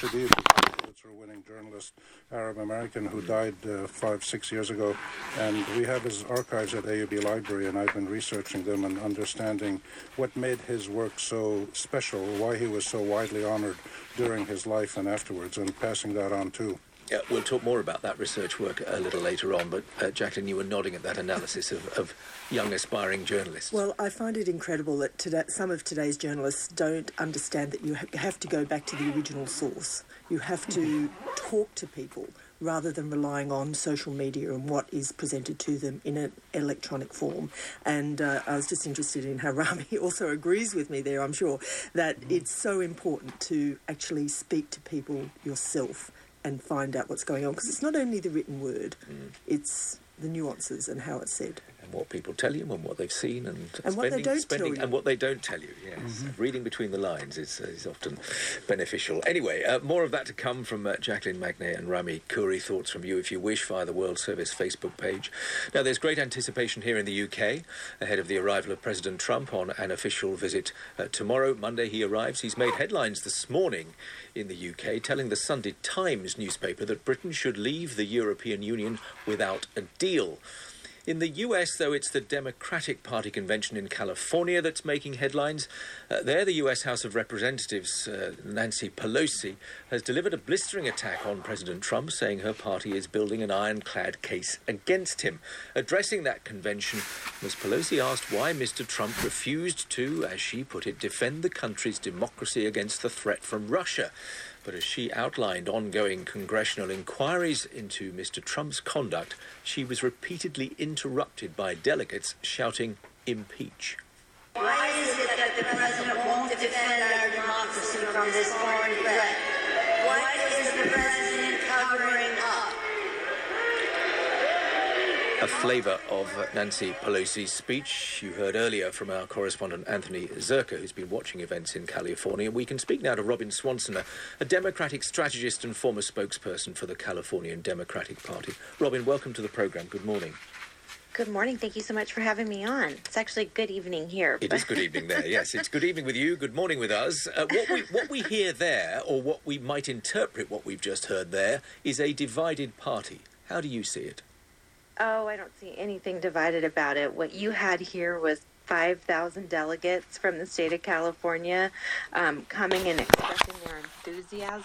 Shadid, Pulitzer-winning journalist, Arab American, who died uh, five, six years ago. And we have his archives at AUB Library, and I've been researching them and understanding what made his work so special, why he was so widely honored during his life and afterwards, and passing that on too. Yeah, we'll talk more about that research work a little later on, but uh, Jacqueline, you were nodding at that analysis of, of young aspiring journalists. Well, I find it incredible that today, some of today's journalists don't understand that you ha- have to go back to the original source. You have to talk to people rather than relying on social media and what is presented to them in an electronic form. And uh, I was just interested in how Rami also agrees with me there, I'm sure, that it's so important to actually speak to people yourself and find out what's going on because it's not only the written word, Mm. it's the nuances and how it's said. What people tell you and what they've seen and, And what they spending, spending you. and what they don't tell you. Yes, reading between the lines is, uh, is often beneficial. Anyway, uh, more of that to come from uh, Jacqueline Magnet and Rami Khouri. Thoughts from you, if you wish, via the World Service Facebook page. Now, there's great anticipation here in the UK ahead of the arrival of President Trump on an official visit uh, tomorrow. Monday, he arrives. He's made headlines this morning in the UK, telling the Sunday Times newspaper that Britain should leave the European Union without a deal. In the US, though, it's the Democratic Party convention in California that's making headlines. Uh, there, the US House of Representatives, uh, Nancy Pelosi, has delivered a blistering attack on President Trump, saying her party is building an ironclad case against him. Addressing that convention, Ms. Pelosi asked why Mr. Trump refused to, as she put it, defend the country's democracy against the threat from Russia. But as she outlined ongoing congressional inquiries into Mr. Trump's conduct, she was repeatedly interrupted by delegates shouting, impeach. Why is it that the president won't defend our democracy from this foreign threat? Why is the president covering up? A flavour of Nancy Pelosi's speech you heard earlier from our correspondent Anthony Zurcher, who's been watching events in California. And we can speak now to Robin Swanson, a, a Democratic strategist and former spokesperson for the Californian Democratic Party. Robin, welcome to the programme. Good morning. Good morning. Thank you so much for having me on. It's actually good evening here. It is good evening there. Yes, it's good evening with you. Good morning with us. Uh, what we what we hear there, or what we might interpret what we've just heard there, is a divided party. How do you see it? Oh, I don't see anything divided about it. What you had here was 5,000 delegates from the state of California um, coming and expressing their enthusiasm.